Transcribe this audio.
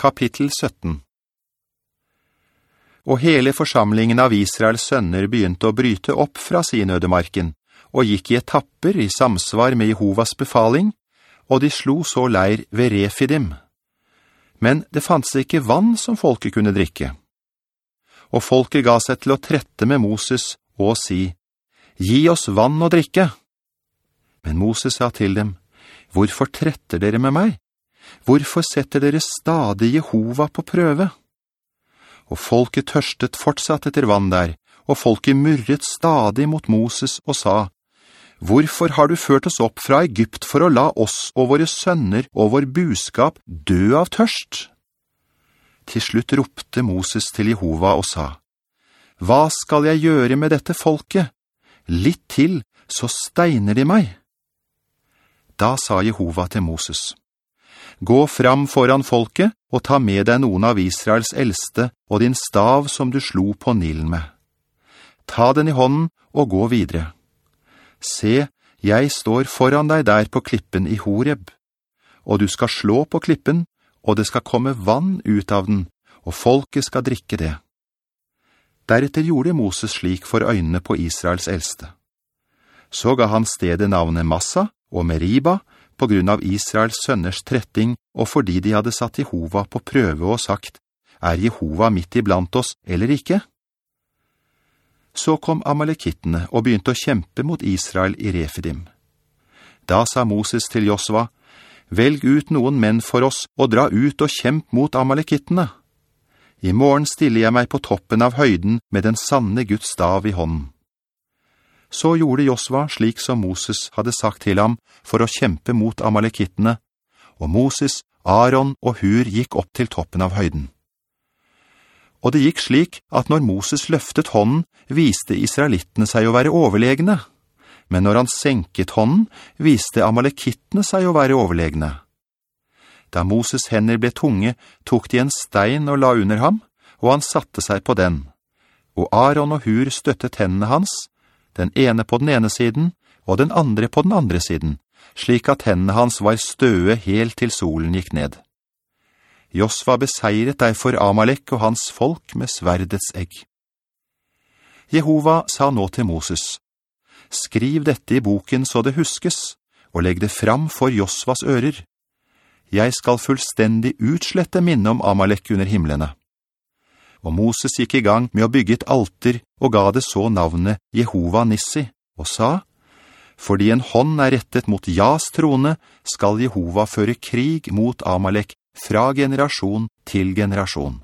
Kapittel 17 Og hele forsamlingen av Israels sønner begynte å bryte opp fra sin ødemarken, og gikk i etapper i samsvar med Jehovas befaling, og de slo så leir ved Refidim. Men det fanns ikke vann som folket kunne drikke. Og folket ga seg til å trette med Moses og si, «Gi oss vann og drikke!» Men Moses sa til dem, «Hvorfor tretter dere med meg? Hvorfor setter dere stadig Jehova på prøve?» Og folket tørstet fortsatt etter vann der, og folket murret stadig mot Moses og sa, Hvorfor har du ført oss opp fra Egypt for å la oss og våre sønner og vår buskap dø av tørst? Til slutt ropte Moses til Jehova og sa, «Hva skal jeg gjøre med dette folket? Litt til, så steiner de meg.» Da sa Jehova til Moses, «Gå fram foran folket og ta med deg noen av Israels eldste og din stav som du slo på Nilen med. Ta den i hånden og gå videre.» Se, jeg står foran deg der på klippen i Horeb, og du skal slå på klippen, og det skal komme vann ut av den, og folket skal drikke det. Deretter gjorde Moses slik for øynene på Israels eldste. Så ga han stedet navnet Massa og Meriba på grunn av Israels sønners tretting og fordi de hadde satt Jehova på prøve og sagt, «Er Jehova midt iblant oss, eller ikke?» Så kom Amalekittene og begynte å kjempe mot Israel i Refidim. Da sa Moses til Josva, «Velg ut noen menn for oss og dra ut og kjemp mot Amalekittene. I morgen stiller jeg meg på toppen av høyden med den sanne Guds stav i hånden.» Så gjorde Josva slik som Moses hadde sagt til ham for å kjempe mot Amalekittene, og Moses, Aaron og Hur gikk opp til toppen av høyden. Og det gikk slik at når Moses løftet hånden, viste israelittene seg å være overlegne. Men når han senket hånden, viste amalekittene seg å være overlegne. Da Moses hender ble tunge, tok de en stein og la under ham, og han satte seg på den. Og Aaron og Hur støttet hendene hans, den ene på den ene siden, og den andre på den andre siden, slik at hendene hans var støe helt til solen gikk ned. Josva beseiret derfor Amalek og hans folk med sverdets egg. Jehova sa nå til Moses, «Skriv dette i boken så det huskes, og legg det fram for Josvas ører. Jeg skal fullstendig utslette minne om Amalek under himmelene.» Og Moses gikk i gang med å bygge et alter og ga det så navnet Jehova Nissi, og sa, «Fordi en hånd er rettet mot Jas trone, skal Jehova føre krig mot Amalek fra generasjon til generasjon.